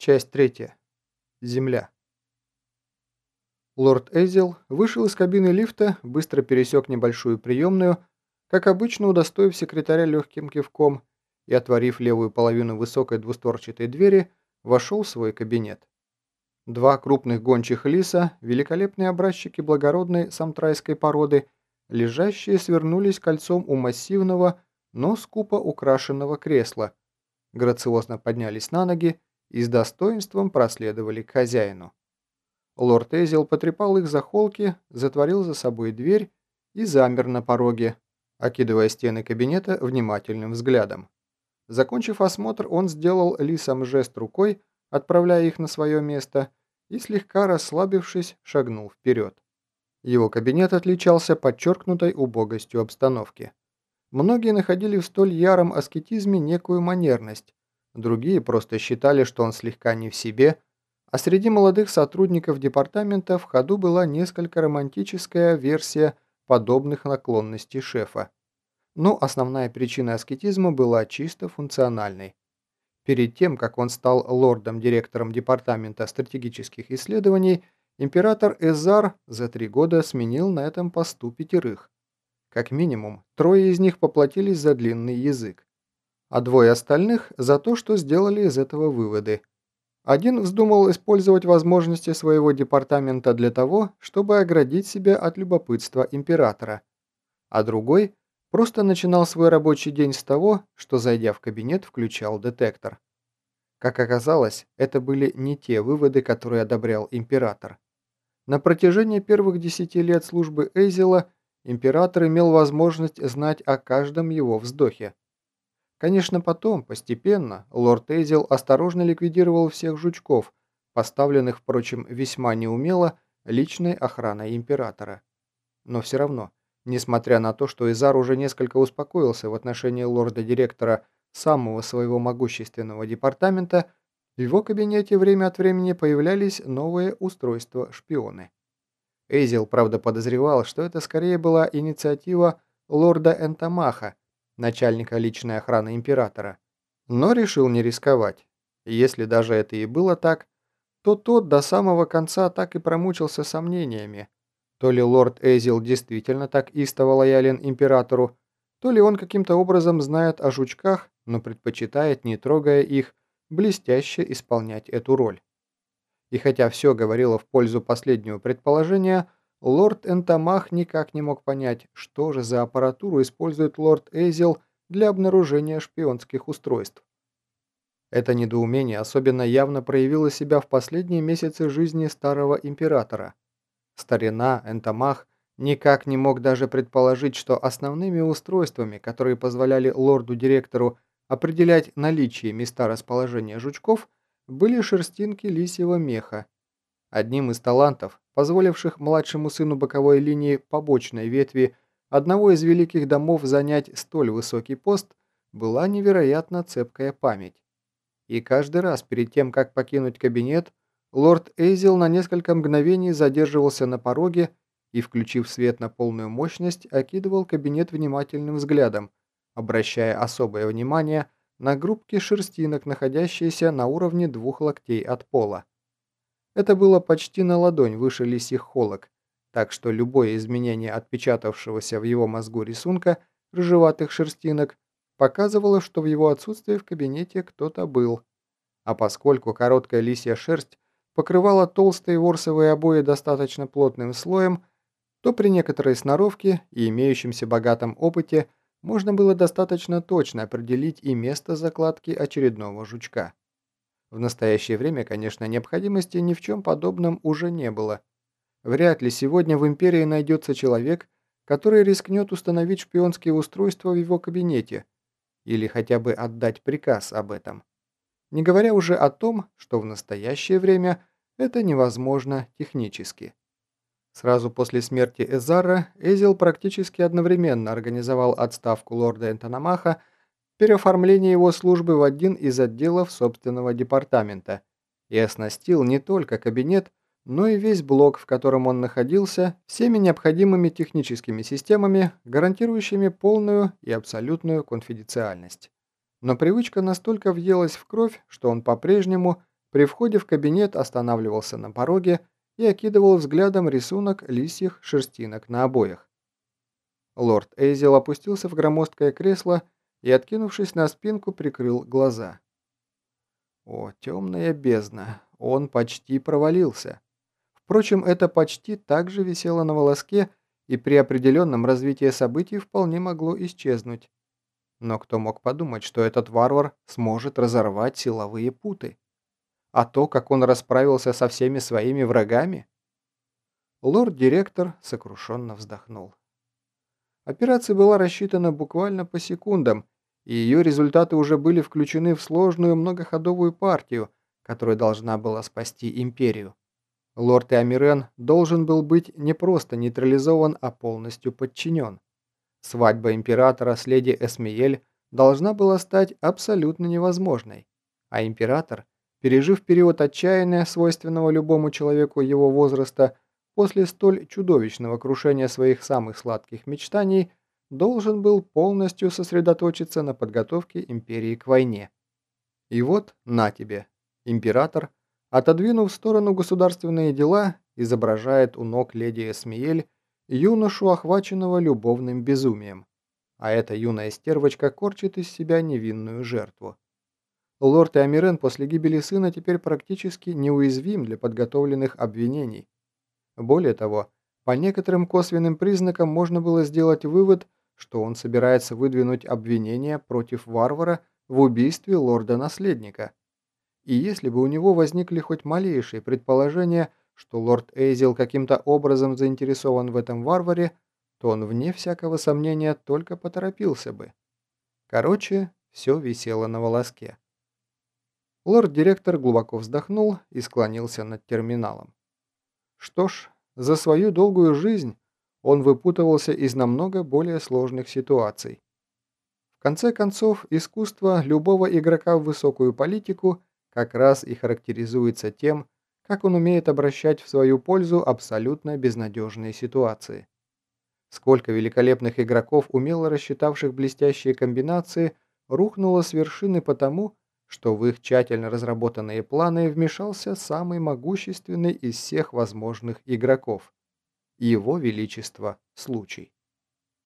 Часть третья. Земля. Лорд Эзил вышел из кабины лифта, быстро пересек небольшую приемную, как обычно удостоив секретаря легким кивком и, отворив левую половину высокой двустворчатой двери, вошел в свой кабинет. Два крупных гончих лиса, великолепные образчики благородной самтрайской породы, лежащие свернулись кольцом у массивного, но скупо украшенного кресла, грациозно поднялись на ноги и с достоинством проследовали к хозяину. Лорд Эзил потрепал их за холки, затворил за собой дверь и замер на пороге, окидывая стены кабинета внимательным взглядом. Закончив осмотр, он сделал лисам жест рукой, отправляя их на свое место, и, слегка расслабившись, шагнул вперед. Его кабинет отличался подчеркнутой убогостью обстановки. Многие находили в столь яром аскетизме некую манерность, Другие просто считали, что он слегка не в себе, а среди молодых сотрудников департамента в ходу была несколько романтическая версия подобных наклонностей шефа. Но основная причина аскетизма была чисто функциональной. Перед тем, как он стал лордом-директором Департамента стратегических исследований, император Эзар за три года сменил на этом посту пятерых. Как минимум, трое из них поплатились за длинный язык а двое остальных за то, что сделали из этого выводы. Один вздумал использовать возможности своего департамента для того, чтобы оградить себя от любопытства императора, а другой просто начинал свой рабочий день с того, что, зайдя в кабинет, включал детектор. Как оказалось, это были не те выводы, которые одобрял император. На протяжении первых десяти лет службы Эйзела император имел возможность знать о каждом его вздохе. Конечно, потом, постепенно, лорд Эйзел осторожно ликвидировал всех жучков, поставленных, впрочем, весьма неумело личной охраной императора. Но все равно, несмотря на то, что Изар уже несколько успокоился в отношении лорда-директора самого своего могущественного департамента, в его кабинете время от времени появлялись новые устройства-шпионы. Эйзел, правда, подозревал, что это скорее была инициатива лорда Энтамаха, начальника личной охраны императора, но решил не рисковать. Если даже это и было так, то тот до самого конца так и промучился сомнениями. То ли лорд Эзил действительно так истово лоялен императору, то ли он каким-то образом знает о жучках, но предпочитает, не трогая их, блестяще исполнять эту роль. И хотя все говорило в пользу последнего предположения, Лорд Энтамах никак не мог понять, что же за аппаратуру использует лорд Эйзел для обнаружения шпионских устройств. Это недоумение особенно явно проявило себя в последние месяцы жизни старого императора. Старина Энтамах никак не мог даже предположить, что основными устройствами, которые позволяли лорду-директору определять наличие места расположения жучков, были шерстинки лисьего меха. Одним из талантов, позволивших младшему сыну боковой линии побочной ветви одного из великих домов занять столь высокий пост, была невероятно цепкая память. И каждый раз перед тем, как покинуть кабинет, лорд Эйзел на несколько мгновений задерживался на пороге и, включив свет на полную мощность, окидывал кабинет внимательным взглядом, обращая особое внимание на группки шерстинок, находящиеся на уровне двух локтей от пола. Это было почти на ладонь выше лисьих холок, так что любое изменение отпечатавшегося в его мозгу рисунка рыжеватых шерстинок показывало, что в его отсутствии в кабинете кто-то был. А поскольку короткая лисья шерсть покрывала толстые ворсовые обои достаточно плотным слоем, то при некоторой сноровке и имеющемся богатом опыте можно было достаточно точно определить и место закладки очередного жучка. В настоящее время, конечно, необходимости ни в чем подобном уже не было. Вряд ли сегодня в Империи найдется человек, который рискнет установить шпионские устройства в его кабинете или хотя бы отдать приказ об этом. Не говоря уже о том, что в настоящее время это невозможно технически. Сразу после смерти Эзара Эзил практически одновременно организовал отставку лорда Энтономаха переоформление его службы в один из отделов собственного департамента и оснастил не только кабинет, но и весь блок, в котором он находился, всеми необходимыми техническими системами, гарантирующими полную и абсолютную конфиденциальность. Но привычка настолько въелась в кровь, что он по-прежнему При входе в кабинет останавливался на пороге и окидывал взглядом рисунок лисьих шерстинок на обоях. Лорд Эйзел опустился в громоздкое кресло и, откинувшись на спинку, прикрыл глаза. О, темная бездна, он почти провалился. Впрочем, это почти также висело на волоске и при определенном развитии событий вполне могло исчезнуть. Но кто мог подумать, что этот варвар сможет разорвать силовые путы? А то, как он расправился со всеми своими врагами? Лорд-директор сокрушенно вздохнул. Операция была рассчитана буквально по секундам, и ее результаты уже были включены в сложную многоходовую партию, которая должна была спасти империю. Лорд Иамирен должен был быть не просто нейтрализован, а полностью подчинен. Свадьба императора с леди Эсмиель должна была стать абсолютно невозможной, а император, пережив период отчаяния, свойственного любому человеку его возраста, после столь чудовищного крушения своих самых сладких мечтаний, должен был полностью сосредоточиться на подготовке империи к войне. И вот, на тебе, император, отодвинув в сторону государственные дела, изображает у ног леди Эсмиель юношу, охваченного любовным безумием, а эта юная стервочка корчит из себя невинную жертву. Лорд Иомирен после гибели сына теперь практически неуязвим для подготовленных обвинений. Более того, по некоторым косвенным признакам можно было сделать вывод, что он собирается выдвинуть обвинение против варвара в убийстве лорда-наследника. И если бы у него возникли хоть малейшие предположения, что лорд Эйзел каким-то образом заинтересован в этом варваре, то он, вне всякого сомнения, только поторопился бы. Короче, все висело на волоске. Лорд-директор глубоко вздохнул и склонился над терминалом. Что ж, за свою долгую жизнь он выпутывался из намного более сложных ситуаций. В конце концов, искусство любого игрока в высокую политику как раз и характеризуется тем, как он умеет обращать в свою пользу абсолютно безнадежные ситуации. Сколько великолепных игроков, умело рассчитавших блестящие комбинации, рухнуло с вершины потому, что в их тщательно разработанные планы вмешался самый могущественный из всех возможных игроков – его Величество случай.